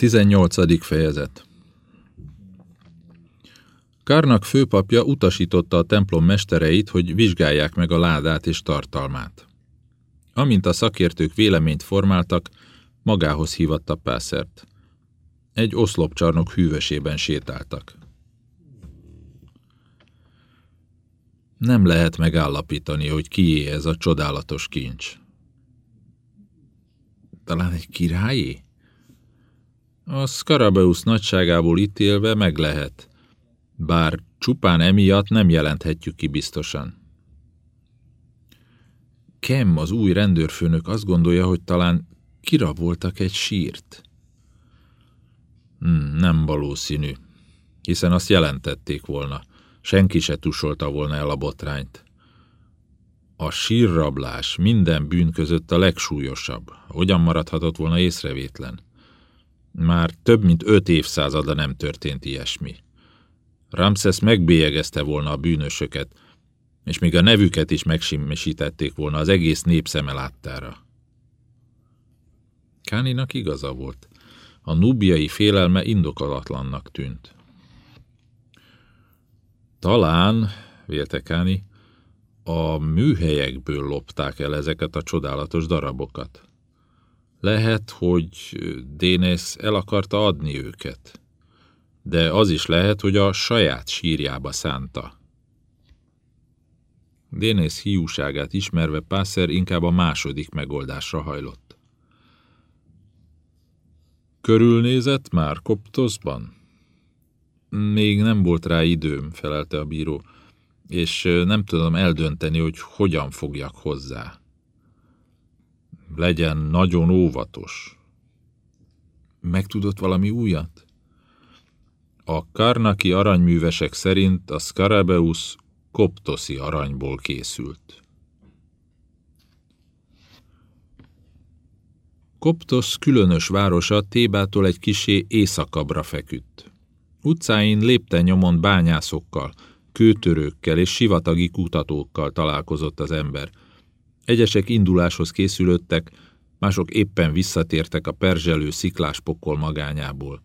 18. fejezet Karnak főpapja utasította a templom mestereit, hogy vizsgálják meg a ládát és tartalmát. Amint a szakértők véleményt formáltak, magához hívatta Pászert. Egy oszlopcsarnok hűvösében sétáltak. Nem lehet megállapítani, hogy kié ez a csodálatos kincs. Talán egy királyé? A Scarabeus nagyságából ítélve meg lehet, bár csupán emiatt nem jelenthetjük ki biztosan. Kem, az új rendőrfőnök azt gondolja, hogy talán kiraboltak egy sírt. Hmm, nem valószínű, hiszen azt jelentették volna. Senki se tusolta volna el a botrányt. A sírrablás minden bűn között a legsúlyosabb. Hogyan maradhatott volna észrevétlen? Már több mint öt évszázada nem történt ilyesmi. Ramses megbélyegezte volna a bűnösöket, és még a nevüket is megsimmisítették volna az egész népszeme láttára. Káninak igaza volt. A nubiai félelme indokolatlannak tűnt. Talán, vélte Káni, a műhelyekből lopták el ezeket a csodálatos darabokat. Lehet, hogy Dénész el akarta adni őket, de az is lehet, hogy a saját sírjába szánta. Dénész hiúságát ismerve Pászer inkább a második megoldásra hajlott. Körülnézett már Koptoszban? Még nem volt rá időm, felelte a bíró, és nem tudom eldönteni, hogy hogyan fogjak hozzá legyen nagyon óvatos. Megtudott valami újat? A karnaki aranyművesek szerint a Scarabeus koptoszi aranyból készült. Koptos különös városa Tébától egy kisé északabbra feküdt. Utcáin lépten bányászokkal, kőtörőkkel és sivatagi kutatókkal találkozott az ember – Egyesek induláshoz készülöttek, mások éppen visszatértek a perzselő sziklás pokol magányából.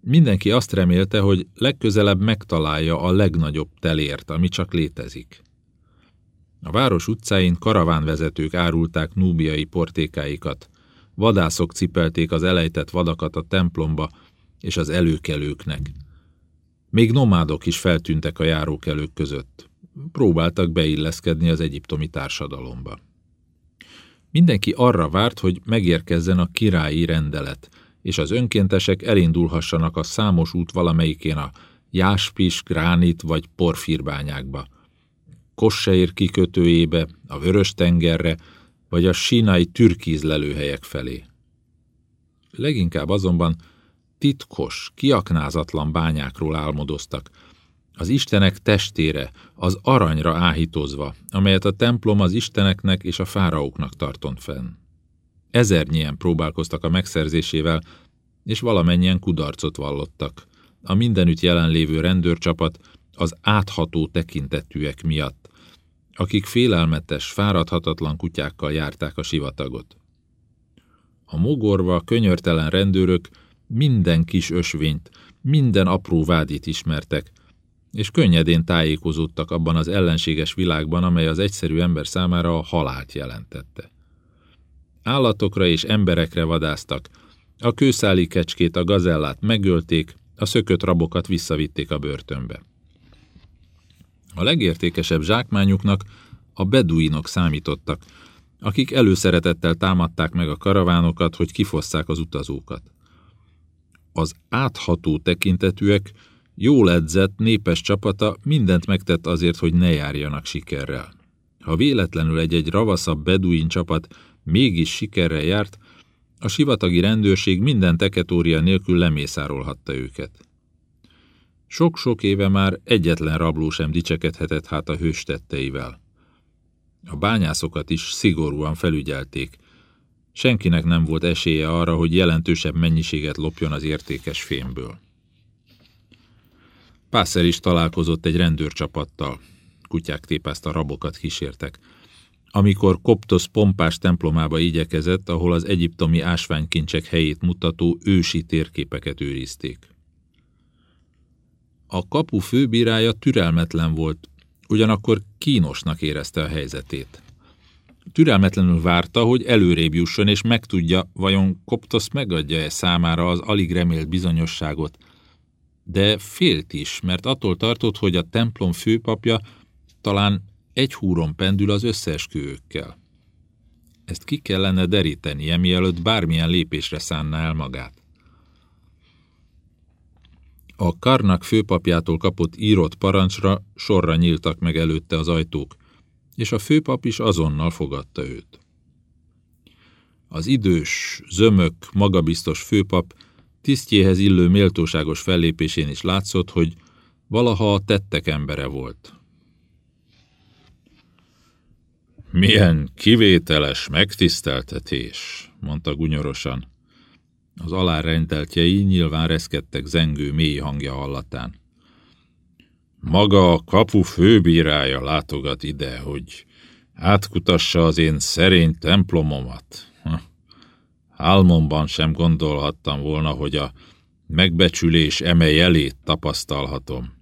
Mindenki azt remélte, hogy legközelebb megtalálja a legnagyobb telért, ami csak létezik. A város utcáin karavánvezetők árulták núbiai portékáikat, vadászok cipelték az elejtett vadakat a templomba és az előkelőknek. Még nomádok is feltűntek a járókelők között próbáltak beilleszkedni az egyiptomi társadalomba. Mindenki arra várt, hogy megérkezzen a királyi rendelet, és az önkéntesek elindulhassanak a számos út valamelyikén a jáspis, gránit vagy porfírbányákba, Kosseir kikötőjébe, a Vörös-tengerre, vagy a sínai türkíz lelőhelyek felé. Leginkább azonban titkos, kiaknázatlan bányákról álmodoztak, az istenek testére, az aranyra áhítozva, amelyet a templom az isteneknek és a fáraóknak tartott fenn. Ezernyien próbálkoztak a megszerzésével, és valamennyien kudarcot vallottak. A mindenütt jelenlévő rendőrcsapat az átható tekintetűek miatt, akik félelmetes, fáradhatatlan kutyákkal járták a sivatagot. A mogorva, könyörtelen rendőrök minden kis ösvényt, minden apró vádit ismertek, és könnyedén tájékozódtak abban az ellenséges világban, amely az egyszerű ember számára a halált jelentette. Állatokra és emberekre vadáztak, a kőszáli kecskét, a gazellát megölték, a szökött rabokat visszavitték a börtönbe. A legértékesebb zsákmányuknak a beduinok számítottak, akik előszeretettel támadták meg a karavánokat, hogy kifosszák az utazókat. Az átható tekintetűek Jól edzett, népes csapata mindent megtett azért, hogy ne járjanak sikerrel. Ha véletlenül egy-egy ravaszabb beduin csapat mégis sikerrel járt, a sivatagi rendőrség minden teketória nélkül lemészárolhatta őket. Sok-sok éve már egyetlen rabló sem dicsekedhetett hát a hőstetteivel. A bányászokat is szigorúan felügyelték. Senkinek nem volt esélye arra, hogy jelentősebb mennyiséget lopjon az értékes fémből. Pászer is találkozott egy rendőrcsapattal. Kutyák tépázta rabokat kísértek. amikor Koptos pompás templomába igyekezett, ahol az egyiptomi ásványkincsek helyét mutató ősi térképeket őrizték. A kapu főbírája türelmetlen volt, ugyanakkor kínosnak érezte a helyzetét. Türelmetlenül várta, hogy előrébb jusson, és megtudja, vajon Koptos megadja-e számára az alig remélt bizonyosságot. De félt is, mert attól tartott, hogy a templom főpapja talán egy húron pendül az összeesküvőkkel. Ezt ki kellene derítenie, mielőtt bármilyen lépésre szánná el magát. A Karnak főpapjától kapott írott parancsra sorra nyíltak meg előtte az ajtók, és a főpap is azonnal fogadta őt. Az idős, zömök, magabiztos főpap tisztjéhez illő méltóságos fellépésén is látszott, hogy valaha a tettek embere volt. Milyen kivételes megtiszteltetés, mondta gunyorosan. Az alárendeltjei nyilván reszkedtek zengő mély hangja hallatán. Maga a kapu főbírája látogat ide, hogy átkutassa az én szerény templomomat. Álmomban sem gondolhattam volna, hogy a megbecsülés eme jelét tapasztalhatom.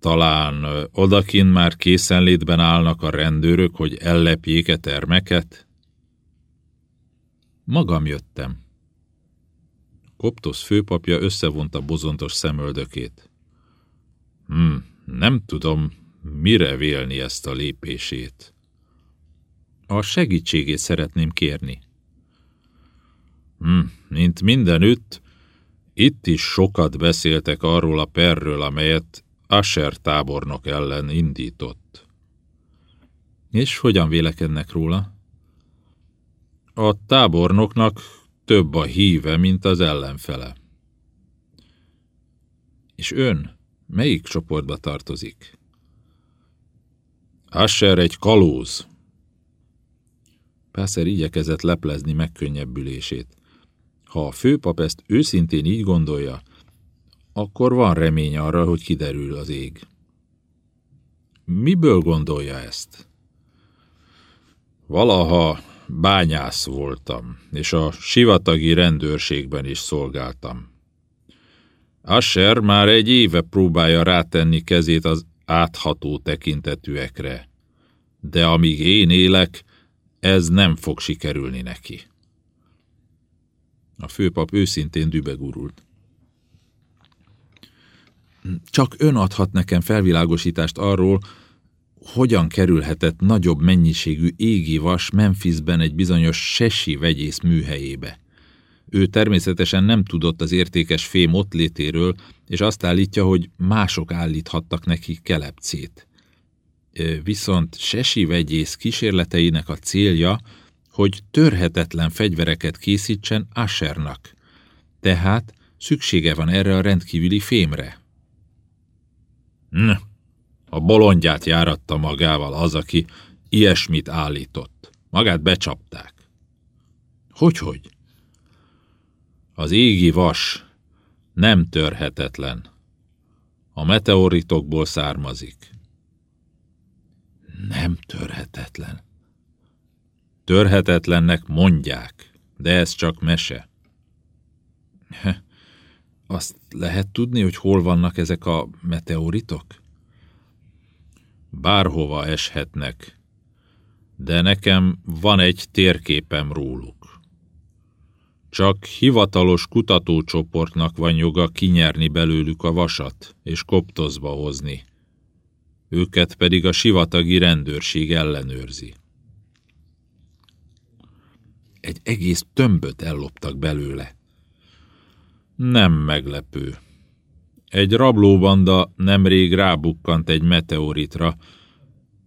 Talán odakin már készenlétben állnak a rendőrök, hogy ellepjék-e termeket? Magam jöttem. Koptosz főpapja összevonta bozontos szemöldökét. Hm, nem tudom, mire vélni ezt a lépését. A segítségét szeretném kérni. Hm, mint mindenütt, itt is sokat beszéltek arról a perről, amelyet Asher tábornok ellen indított. És hogyan vélekednek róla? A tábornoknak több a híve, mint az ellenfele. És ön melyik csoportba tartozik? Asher egy kalóz. Pászer igyekezett leplezni megkönnyebbülését. Ha a főpap ezt őszintén így gondolja, akkor van remény arra, hogy kiderül az ég. Miből gondolja ezt? Valaha bányász voltam, és a sivatagi rendőrségben is szolgáltam. Asher már egy éve próbálja rátenni kezét az átható tekintetűekre, de amíg én élek, ez nem fog sikerülni neki. Főpap őszintén dübegurult. Csak ön adhat nekem felvilágosítást arról, hogyan kerülhetett nagyobb mennyiségű égi vas Memphisben egy bizonyos sesi vegyész műhelyébe. Ő természetesen nem tudott az értékes fém ott létéről, és azt állítja, hogy mások állíthattak neki kelepcét. Viszont sesi vegyész kísérleteinek a célja, hogy törhetetlen fegyvereket készítsen Ashernak. Tehát szüksége van erre a rendkívüli fémre. Hm, a bolondját járatta magával az, aki ilyesmit állított. Magát becsapták. Hogyhogy? -hogy? Az égi vas nem törhetetlen. A meteoritokból származik. Nem törhetetlen. Törhetetlennek mondják, de ez csak mese. Azt lehet tudni, hogy hol vannak ezek a meteoritok? Bárhova eshetnek, de nekem van egy térképem róluk. Csak hivatalos kutatócsoportnak van joga kinyerni belőlük a vasat és koptozba hozni. Őket pedig a sivatagi rendőrség ellenőrzi. Egy egész tömböt elloptak belőle. Nem meglepő. Egy rablóbanda nemrég rábukkant egy meteoritra,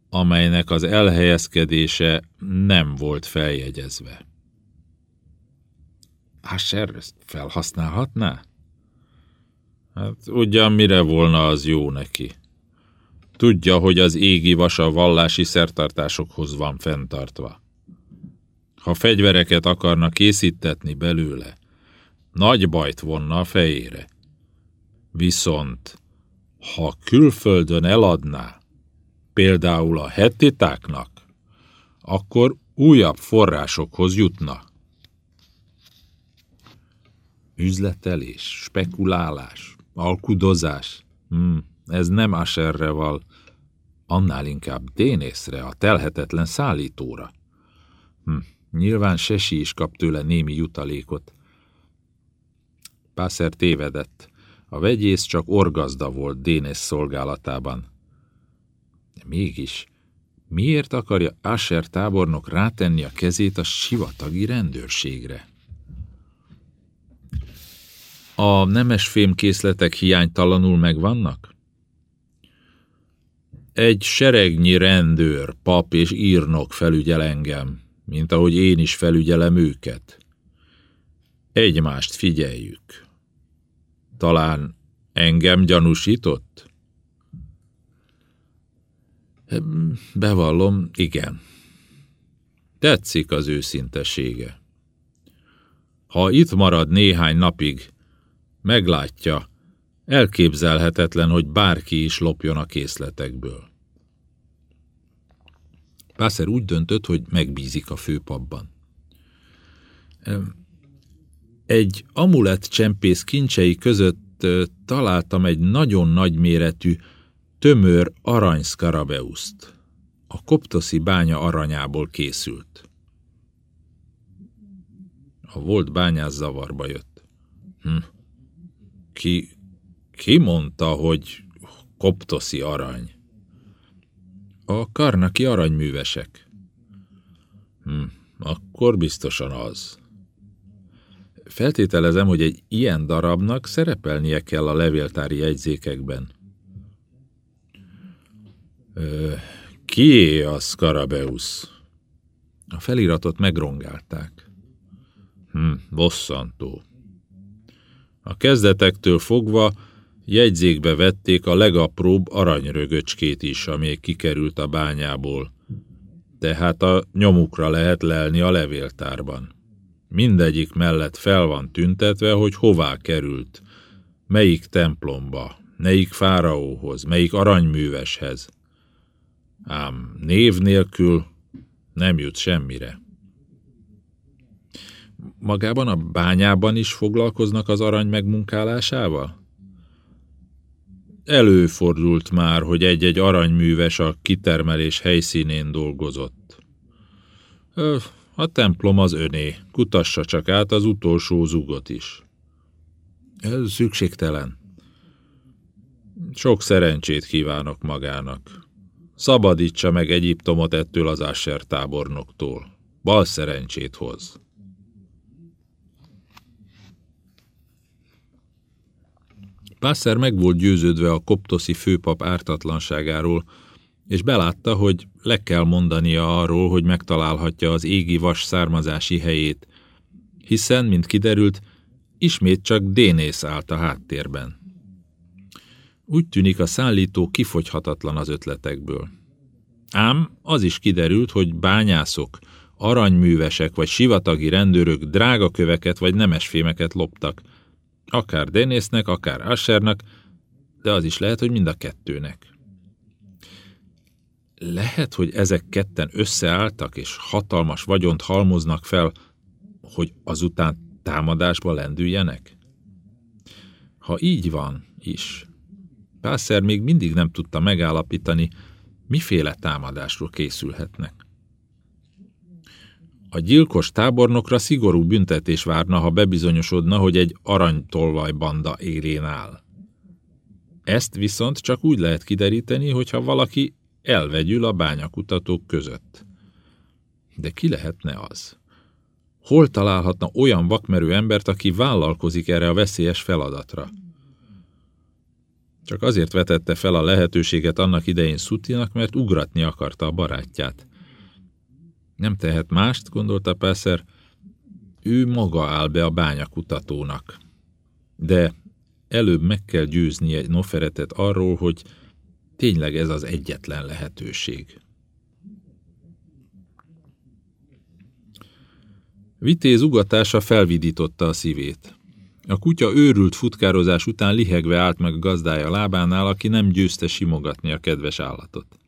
amelynek az elhelyezkedése nem volt feljegyezve. Asher ezt felhasználhatná? Hát ugyan mire volna az jó neki. Tudja, hogy az égi vasa vallási szertartásokhoz van fenntartva. Ha fegyvereket akarna készítetni belőle, nagy bajt vonna a fejére. Viszont, ha külföldön eladná, például a hettitáknak, akkor újabb forrásokhoz jutna. Üzletelés, spekulálás, alkudozás. Hmm, ez nem Asherre val, annál inkább Dénészre, a telhetetlen szállítóra. Hm, nyilván Sesi is kap tőle némi jutalékot. Pászer tévedett. A vegyész csak orgazda volt Dénész szolgálatában. De mégis, miért akarja Asher tábornok rátenni a kezét a sivatagi rendőrségre? A nemes fémkészletek hiánytalanul megvannak? Egy seregnyi rendőr, pap és írnok felügyel engem, mint ahogy én is felügyelem őket. Egymást figyeljük. Talán engem gyanúsított? Bevallom, igen. Tetszik az őszintesége. Ha itt marad néhány napig, meglátja, elképzelhetetlen, hogy bárki is lopjon a készletekből. Pászer úgy döntött, hogy megbízik a főpabban. Egy amulett csempész kincsei között találtam egy nagyon nagyméretű, tömör aranyszkarabeuszt. A koptoszi bánya aranyából készült. A volt bányász zavarba jött. Hm. Ki, ki mondta, hogy koptoszi arany? A karnaki aranyművesek. Hm, akkor biztosan az. Feltételezem, hogy egy ilyen darabnak szerepelnie kell a levéltári jegyzékekben. Ö, kié a Scarabeus? A feliratot megrongálták. Hm, bosszantó. A kezdetektől fogva jegyzékbe vették a legapróbb aranyrögöcskét is, ami kikerült a bányából. Tehát a nyomukra lehet lelni a levéltárban. Mindegyik mellett fel van tüntetve, hogy hová került, melyik templomba, melyik fáraóhoz, melyik aranyműveshez. Ám név nélkül nem jut semmire. Magában a bányában is foglalkoznak az arany megmunkálásával? Előfordult már, hogy egy-egy aranyműves a kitermelés helyszínén dolgozott. A templom az öné, kutassa csak át az utolsó zugot is. Ez szükségtelen. Sok szerencsét kívánok magának. Szabadítsa meg Egyiptomot ettől az Asher tábornoktól. Bal szerencsét hoz. Pászer meg volt győződve a koptoszi főpap ártatlanságáról, és belátta, hogy le kell mondania arról, hogy megtalálhatja az égi vas származási helyét, hiszen, mint kiderült, ismét csak Dénész állt a háttérben. Úgy tűnik a szállító kifogyhatatlan az ötletekből. Ám az is kiderült, hogy bányászok, aranyművesek vagy sivatagi rendőrök drága köveket vagy nemesfémeket loptak, akár Dénésznek, akár Ashernak, de az is lehet, hogy mind a kettőnek. Lehet, hogy ezek ketten összeálltak, és hatalmas vagyont halmoznak fel, hogy azután támadásba lendüljenek? Ha így van is, Pászer még mindig nem tudta megállapítani, miféle támadásról készülhetnek. A gyilkos tábornokra szigorú büntetés várna, ha bebizonyosodna, hogy egy aranytolvaj banda élén áll. Ezt viszont csak úgy lehet kideríteni, hogyha valaki elvegyül a bányakutatók között. De ki lehetne az? Hol találhatna olyan vakmerő embert, aki vállalkozik erre a veszélyes feladatra? Csak azért vetette fel a lehetőséget annak idején Szutinak, mert ugratni akarta a barátját. Nem tehet mást, gondolta Pászer, ő maga áll be a bányakutatónak. De előbb meg kell győzni egy noferetet arról, hogy tényleg ez az egyetlen lehetőség. Vitéz ugatása felvidította a szívét. A kutya őrült futkározás után lihegve állt meg a gazdája lábánál, aki nem győzte simogatni a kedves állatot.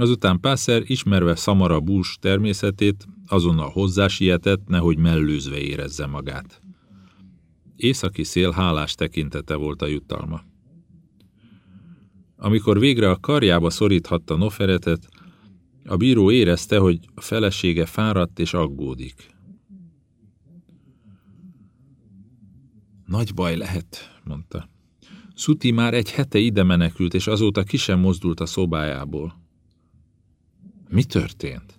Azután Pászer, ismerve Szamara bús természetét, azonnal hozzásiettett, nehogy mellőzve érezze magát. Északi szél hálás tekintete volt a jutalma. Amikor végre a karjába szoríthatta Noferetet, a bíró érezte, hogy a felesége fáradt és aggódik. Nagy baj lehet, mondta. Szuti már egy hete ide menekült, és azóta ki sem mozdult a szobájából. Mi történt?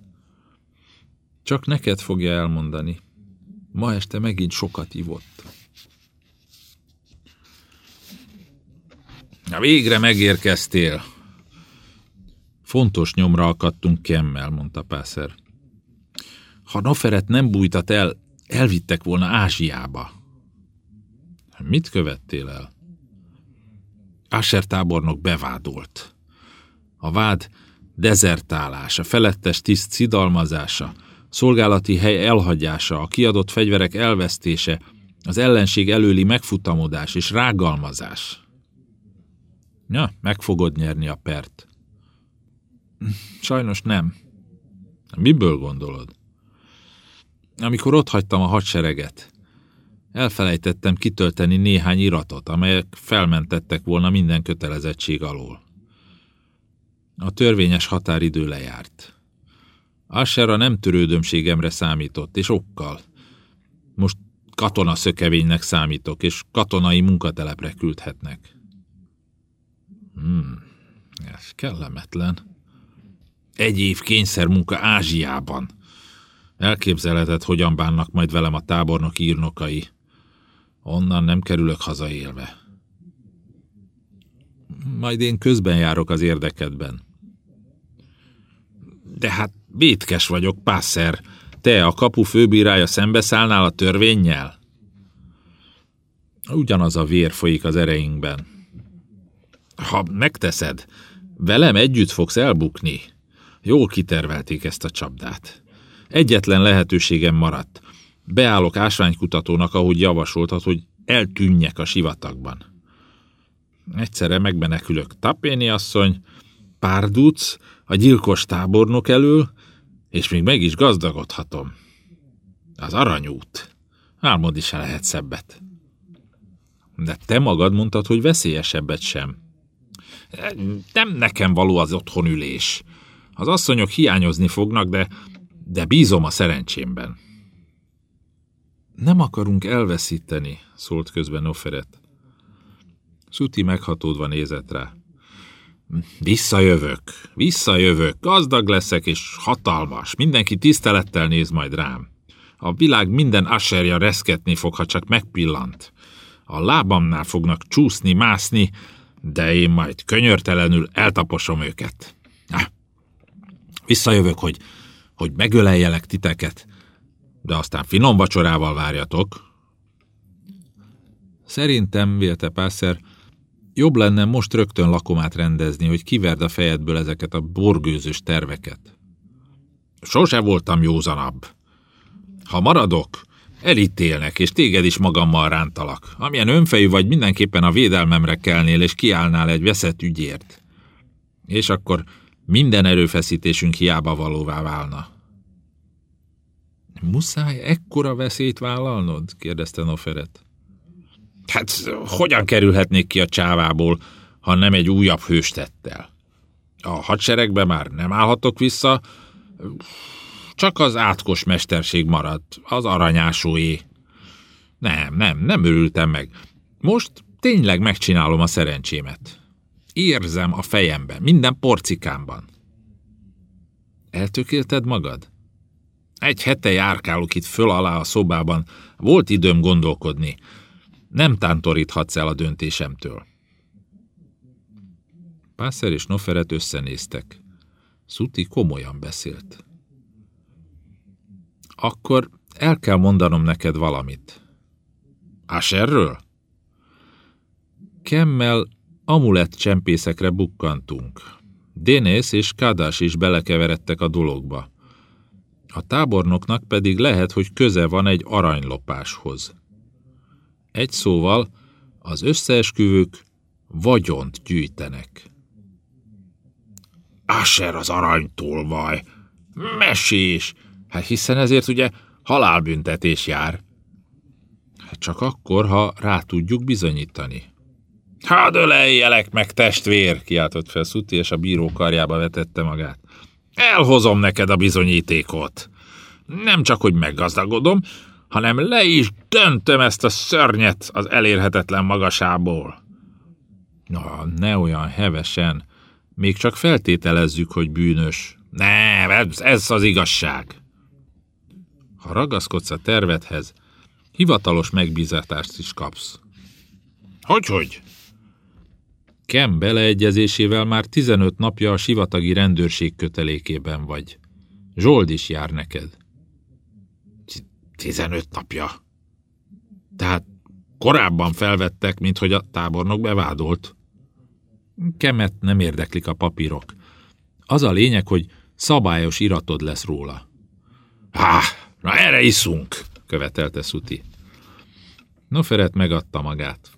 Csak neked fogja elmondani. Ma este megint sokat ivott. Na végre megérkeztél. Fontos nyomra akadtunk Kemmel, mondta Pászer. Ha Noferet nem bújtat el, elvittek volna Ázsiába. Mit követtél el? Asher tábornok bevádolt. A vád dezertálás, a felettes tiszt szidalmazása, szolgálati hely elhagyása, a kiadott fegyverek elvesztése, az ellenség előli megfutamodás és rágalmazás. Ja, meg fogod nyerni a pert. Sajnos nem. Miből gondolod? Amikor ott hagytam a hadsereget, elfelejtettem kitölteni néhány iratot, amelyek felmentettek volna minden kötelezettség alól. A törvényes határidő lejárt. Asher a nem törődömségemre számított, és okkal. Most katona szökevénynek számítok, és katonai munkatelepre küldhetnek. Hmm, ez kellemetlen. Egy év kényszermunka Ázsiában. Elképzelheted, hogyan bánnak majd velem a tábornok írnokai. Onnan nem kerülök haza élve. Majd én közben járok az érdekedben. De hát vétkes vagyok, pászer. Te, a kapu főbírája szembeszállnál a törvényjel? Ugyanaz a vér folyik az ereinkben. Ha megteszed, velem együtt fogsz elbukni. Jól kitervelték ezt a csapdát. Egyetlen lehetőségem maradt. Beállok ásványkutatónak, ahogy javasoltad, hogy eltűnjek a sivatagban. Egyszerre megmenekülök Tapéni asszony, Párduc, a gyilkos tábornok elől, és még meg is gazdagodhatom. Az aranyút. Álmodni se lehet szebbet. De te magad mondtad, hogy veszélyesebbet sem. Nem nekem való az otthonülés. Az asszonyok hiányozni fognak, de, de bízom a szerencsémben. Nem akarunk elveszíteni, szólt közben Noferet. Szuti meghatódva nézett rá. Visszajövök, visszajövök, gazdag leszek és hatalmas. Mindenki tisztelettel néz majd rám. A világ minden aserja reszketni fog, ha csak megpillant. A lábamnál fognak csúszni, mászni, de én majd könyörtelenül eltaposom őket. Ah, visszajövök, hogy, hogy megöleljelek titeket, de aztán finom vacsorával várjatok. Szerintem, vélte Pászer, Jobb lenne most rögtön lakomát rendezni, hogy kiverd a fejedből ezeket a borgőzös terveket. Sose voltam józanabb. Ha maradok, elítélnek, és téged is magammal rántalak. Amilyen önfejű vagy, mindenképpen a védelmemre kelnél, és kiállnál egy veszett ügyért. És akkor minden erőfeszítésünk hiába valóvá válna. Muszáj ekkora veszélyt vállalnod? kérdezte Noferet. Hát hogyan kerülhetnék ki a csávából, ha nem egy újabb hőstettel? A hadseregbe már nem állhatok vissza, csak az átkos mesterség maradt, az aranyásóé. Nem, nem, nem örültem meg. Most tényleg megcsinálom a szerencsémet. Érzem a fejemben, minden porcikámban. Eltökélted magad? Egy hete járkálok itt föl alá a szobában. Volt időm gondolkodni. Nem tántoríthatsz el a döntésemtől. Pászer és Noferet összenéztek. Szuti komolyan beszélt. Akkor el kell mondanom neked valamit. Asherről? Kemmel amulett csempészekre bukkantunk. Dénész és Kádás is belekeveredtek a dologba. A tábornoknak pedig lehet, hogy köze van egy aranylopáshoz. Egy szóval, az összeesküvők vagyont gyűjtenek. Asher az aranytolvaj. Mesés. Hát hiszen ezért ugye halálbüntetés jár. Hát csak akkor, ha rá tudjuk bizonyítani. Hát öleljelek meg, testvér, kiáltott fel Szuti, és a bíró karjába vetette magát. Elhozom neked a bizonyítékot. Nem csak, hogy meggazdagodom, hanem le is döntöm ezt a szörnyet az elérhetetlen magasából. Na, ne olyan hevesen. Még csak feltételezzük, hogy bűnös. Nem, ez, ez az igazság. Ha ragaszkodsz a tervedhez, hivatalos megbízatást is kapsz. Hogy-hogy? Kem beleegyezésével már 15 napja a sivatagi rendőrség kötelékében vagy. Zsold is jár neked. 15 napja. Tehát korábban felvettek, mint hogy a tábornok bevádolt. Kemet nem érdeklik a papírok. Az a lényeg, hogy szabályos iratod lesz róla. Há, na erre iszunk, követelte Szuti. Noferet megadta magát.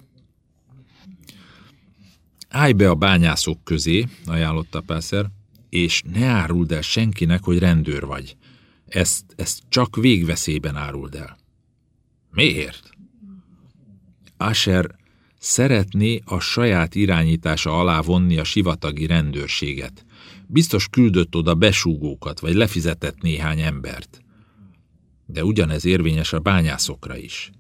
Állj be a bányászok közé, ajánlotta Pászer, és ne áruld el senkinek, hogy rendőr vagy. Ezt, ezt csak végveszélyben áruld el. Miért? Asher szeretné a saját irányítása alá vonni a sivatagi rendőrséget. Biztos küldött oda besúgókat, vagy lefizetett néhány embert. De ugyanez érvényes a bányászokra is.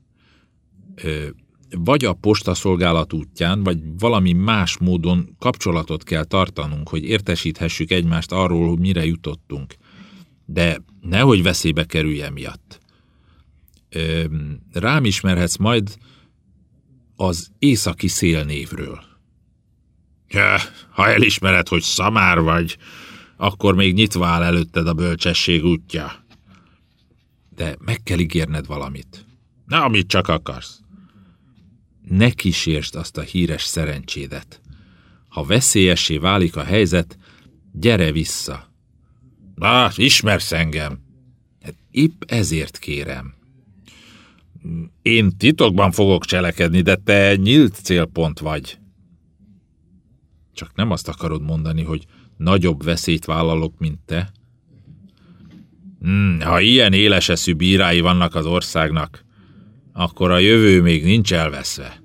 Ö, vagy a postaszolgálat útján, vagy valami más módon kapcsolatot kell tartanunk, hogy értesíthessük egymást arról, hogy mire jutottunk. De nehogy veszélybe kerülje miatt. Rám ismerhetsz majd az északi szélnévről. Ja, ha elismered, hogy szamár vagy, akkor még nyitva áll előtted a bölcsesség útja. De meg kell ígérned valamit. Na, amit csak akarsz. Ne kísérsd azt a híres szerencsédet. Ha veszélyessé válik a helyzet, gyere vissza. Na, ismersz engem. Hát épp ezért kérem. Én titokban fogok cselekedni, de te nyílt célpont vagy. Csak nem azt akarod mondani, hogy nagyobb veszélyt vállalok, mint te? Hmm, ha ilyen éleseszű bírái vannak az országnak, akkor a jövő még nincs elveszve.